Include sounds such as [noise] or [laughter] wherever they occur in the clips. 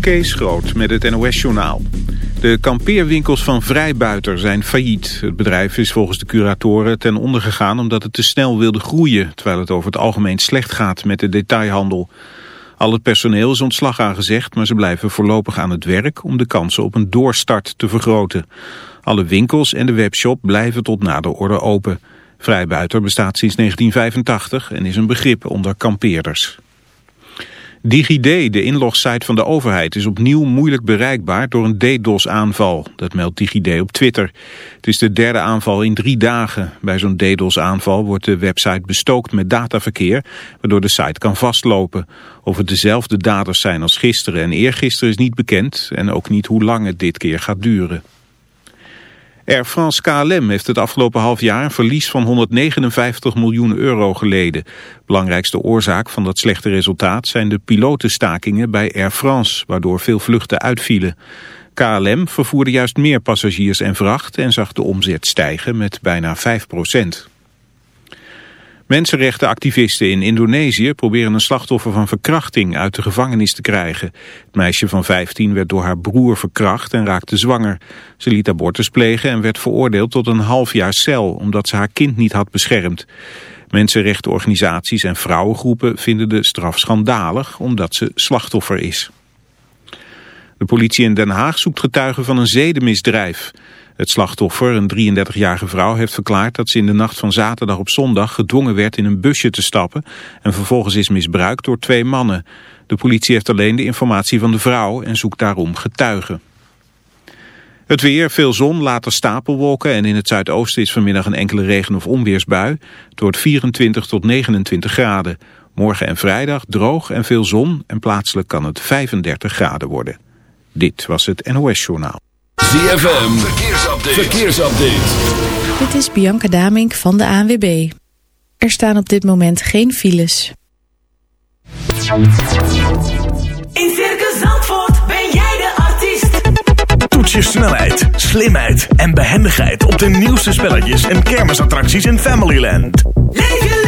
Kees Groot met het NOS-journaal. De kampeerwinkels van Vrijbuiter zijn failliet. Het bedrijf is volgens de curatoren ten onder gegaan omdat het te snel wilde groeien... terwijl het over het algemeen slecht gaat met de detailhandel. Al het personeel is ontslag aangezegd, maar ze blijven voorlopig aan het werk... om de kansen op een doorstart te vergroten. Alle winkels en de webshop blijven tot na de orde open. Vrijbuiter bestaat sinds 1985 en is een begrip onder kampeerders. DigiD, de inlogsite van de overheid, is opnieuw moeilijk bereikbaar door een DDoS-aanval. Dat meldt DigiD op Twitter. Het is de derde aanval in drie dagen. Bij zo'n DDoS-aanval wordt de website bestookt met dataverkeer, waardoor de site kan vastlopen. Of het dezelfde daders zijn als gisteren en eergisteren is niet bekend en ook niet hoe lang het dit keer gaat duren. Air France KLM heeft het afgelopen half jaar een verlies van 159 miljoen euro geleden. Belangrijkste oorzaak van dat slechte resultaat zijn de pilotenstakingen bij Air France, waardoor veel vluchten uitvielen. KLM vervoerde juist meer passagiers en vracht en zag de omzet stijgen met bijna 5 procent. Mensenrechtenactivisten in Indonesië proberen een slachtoffer van verkrachting uit de gevangenis te krijgen. Het meisje van 15 werd door haar broer verkracht en raakte zwanger. Ze liet abortus plegen en werd veroordeeld tot een half jaar cel omdat ze haar kind niet had beschermd. Mensenrechtenorganisaties en vrouwengroepen vinden de straf schandalig omdat ze slachtoffer is. De politie in Den Haag zoekt getuigen van een zedenmisdrijf. Het slachtoffer, een 33-jarige vrouw, heeft verklaard dat ze in de nacht van zaterdag op zondag gedwongen werd in een busje te stappen en vervolgens is misbruikt door twee mannen. De politie heeft alleen de informatie van de vrouw en zoekt daarom getuigen. Het weer, veel zon, later stapelwolken en in het zuidoosten is vanmiddag een enkele regen- of onweersbui. Het wordt 24 tot 29 graden. Morgen en vrijdag droog en veel zon en plaatselijk kan het 35 graden worden. Dit was het NOS Journaal. ZFM, verkeersupdate. verkeersupdate. Dit is Bianca Damink van de ANWB. Er staan op dit moment geen files. In Circus Zandvoort ben jij de artiest. Toets je snelheid, slimheid en behendigheid op de nieuwste spelletjes en kermisattracties in Familyland. Leef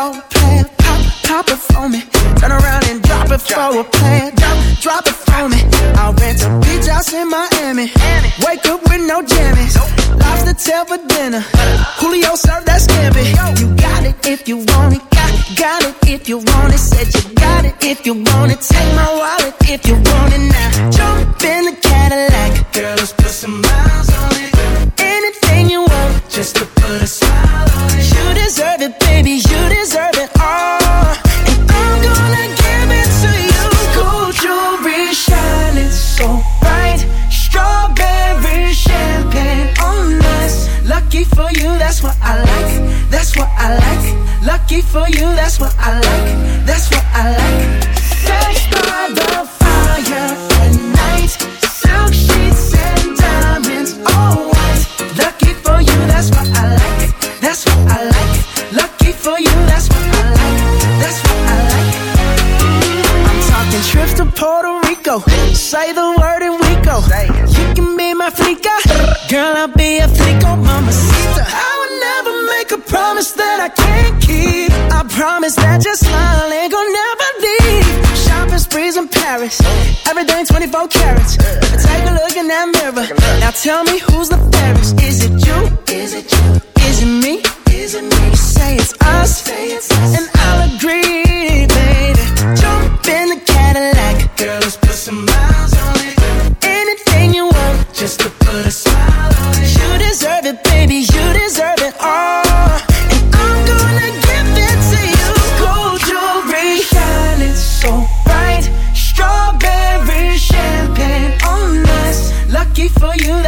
a pop, pop it for me. Turn around and drop it drop for it. a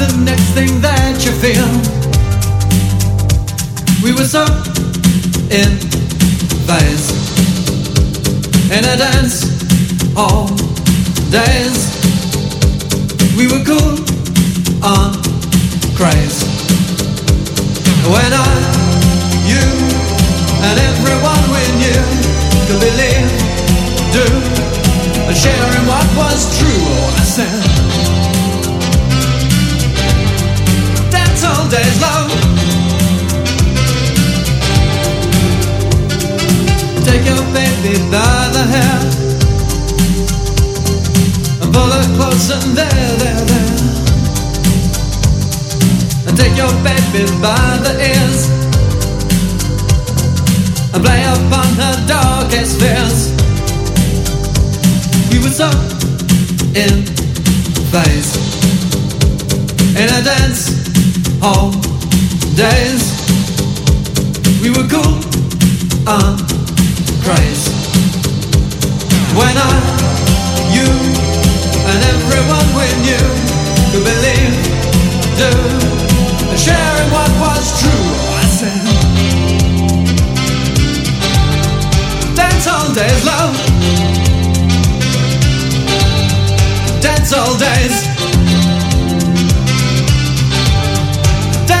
the next thing that you feel. We were so in phase in a dance all days. We were cool on craze when I, you, and everyone we knew could believe, do, and share in what was true. Oh, I said. days long Take your baby by the hair And pull her close and there, there, there. And take your baby by the ears And play upon her darkest fears. We would so in phase. In a dance hall days. We were cool and crazy when I, you, and everyone we knew could believe, do, and sharing what was true. I said, dance all days, love. Dance all days.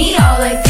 Me. All I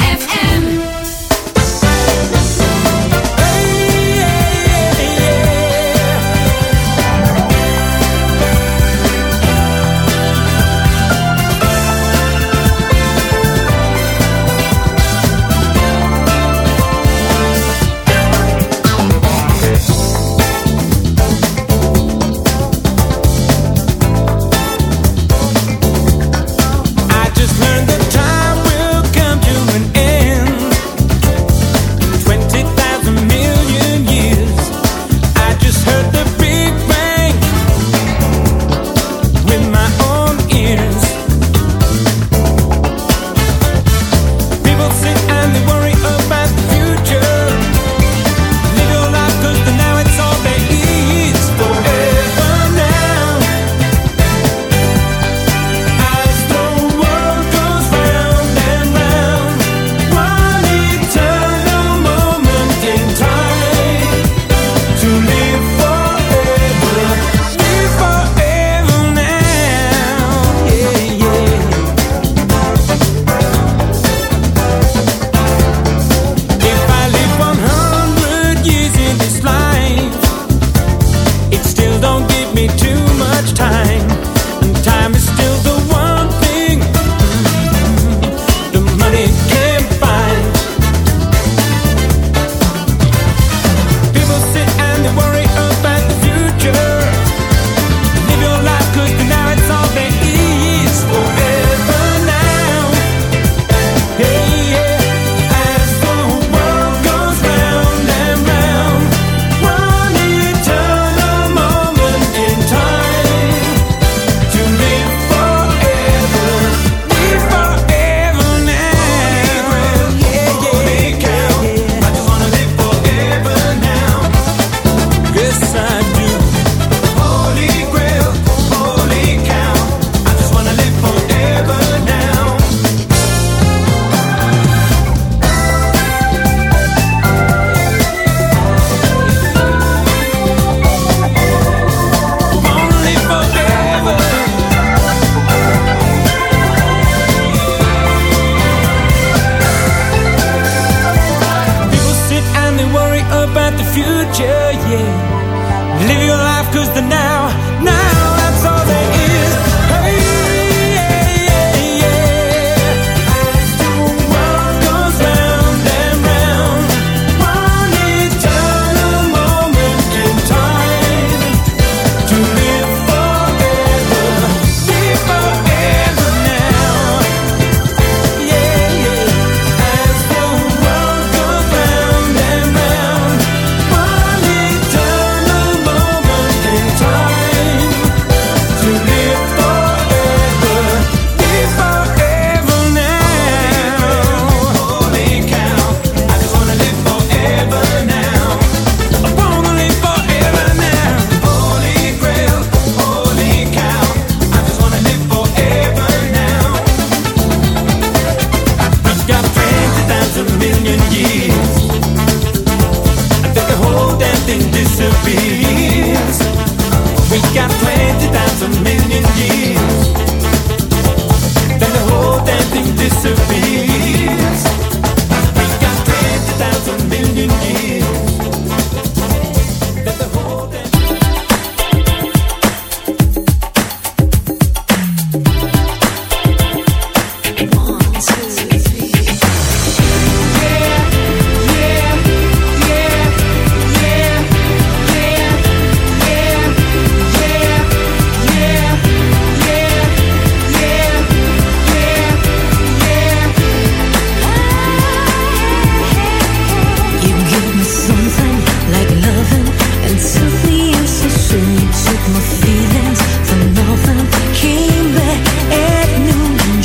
future, yeah. Live your life.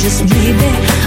just leave it.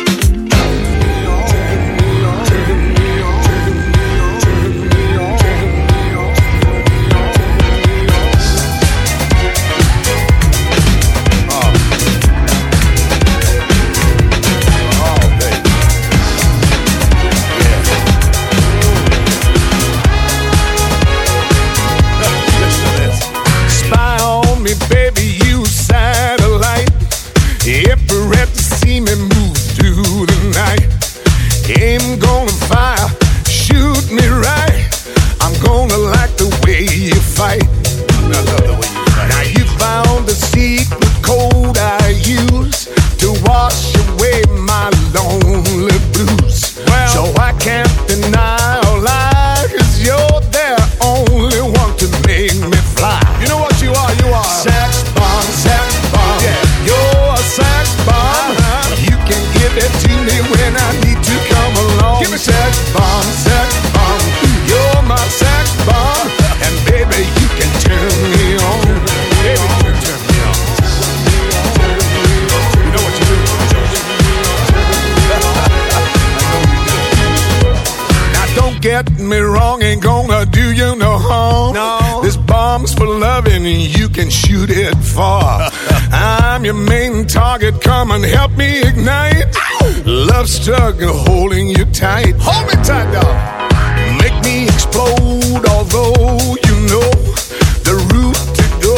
Loving, and you can shoot it far. [laughs] I'm your main target, come and help me ignite. Love struggle holding you tight. Hold me tight, dog. Make me explode, although you know the route to go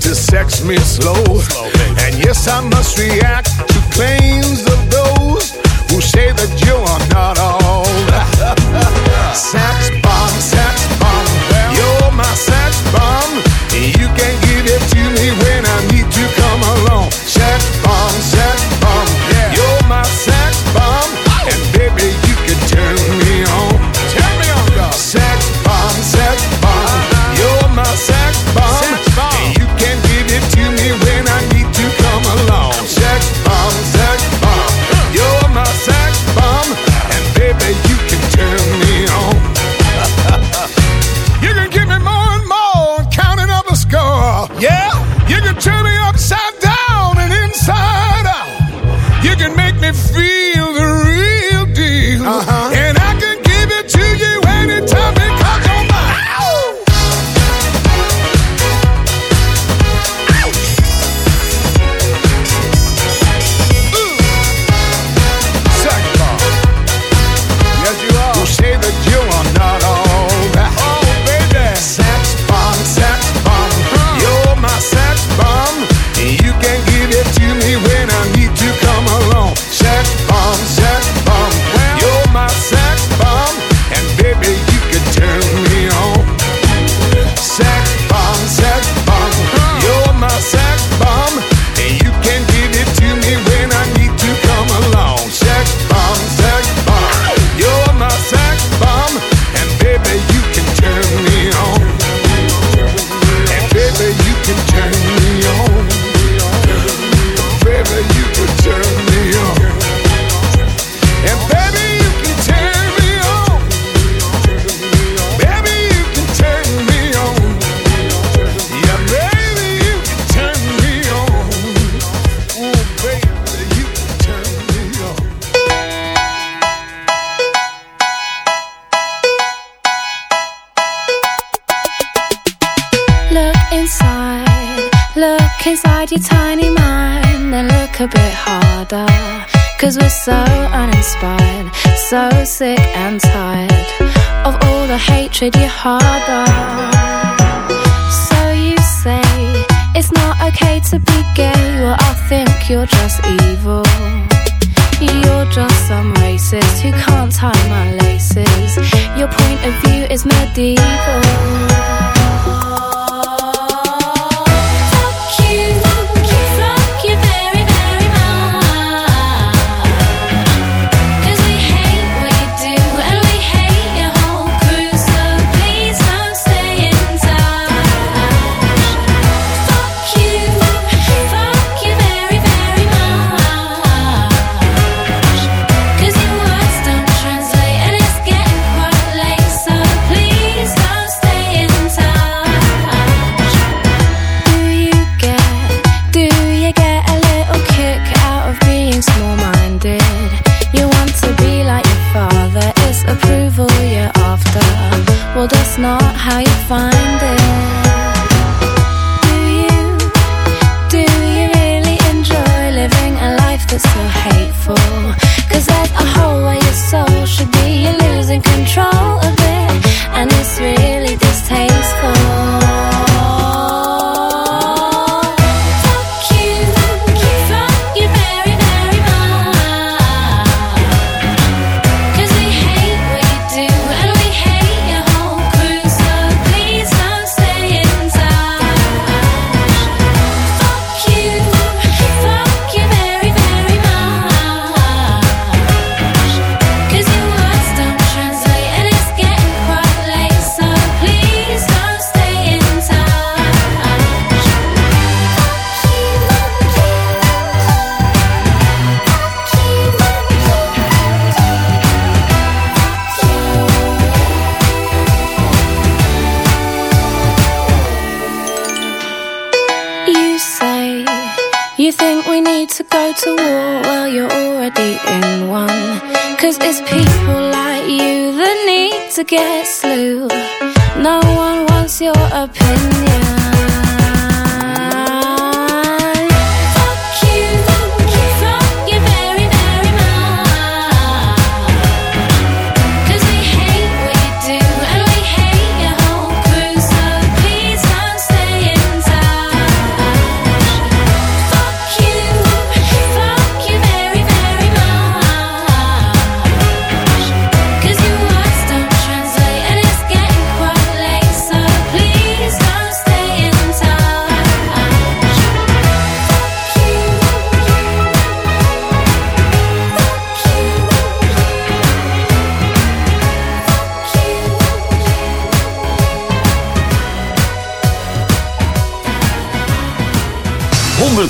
to sex me slow. And yes, I must react to claims of those who say that you are not all. [laughs] sex bomb, sex trade your heart out.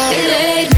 It laid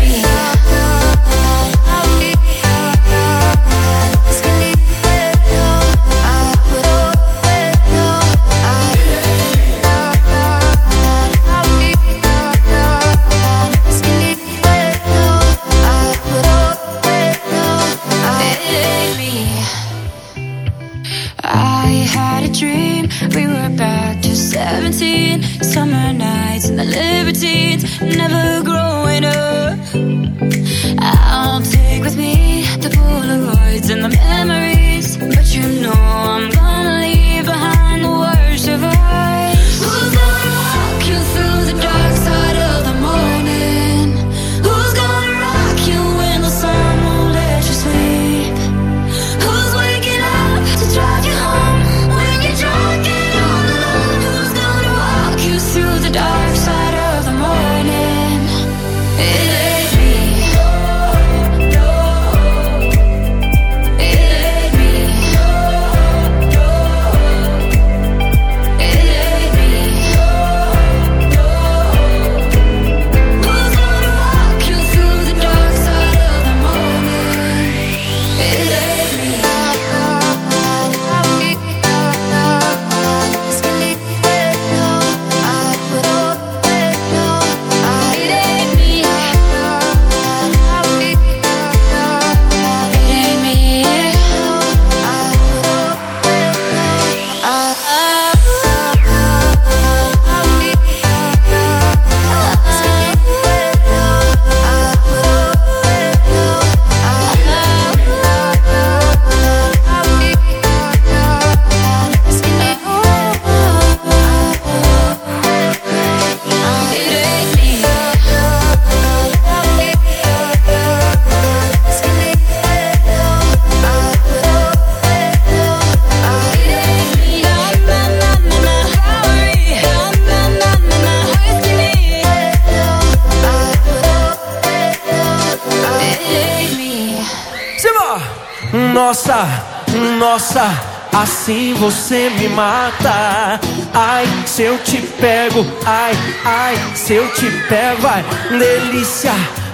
assim você me mata. Ai, se eu te pego, ai, ai, se eu te pego, vai. Delícia,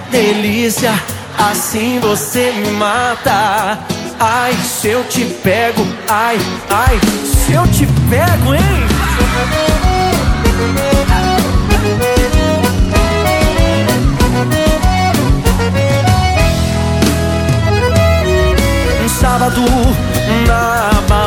delícia, assim você me mata. Ai, se eu te pego, ai, ai, se eu te pego, hein? Sábado na balada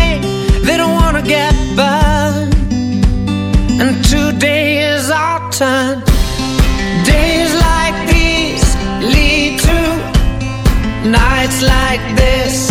sun. Days like these lead to nights like this.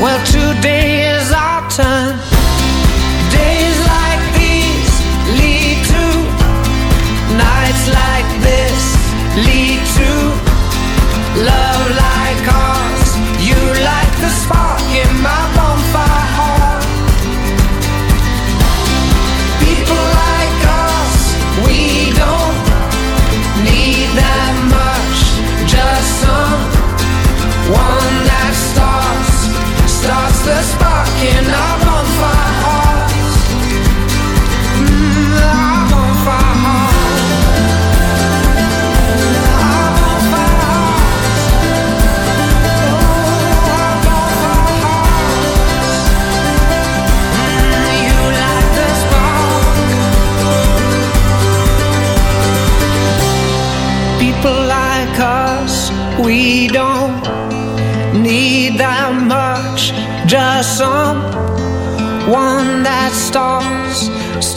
Well, today is our turn.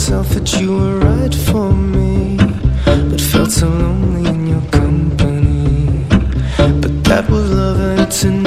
Myself that you were right for me, but felt so lonely in your company. But that was love, and it's an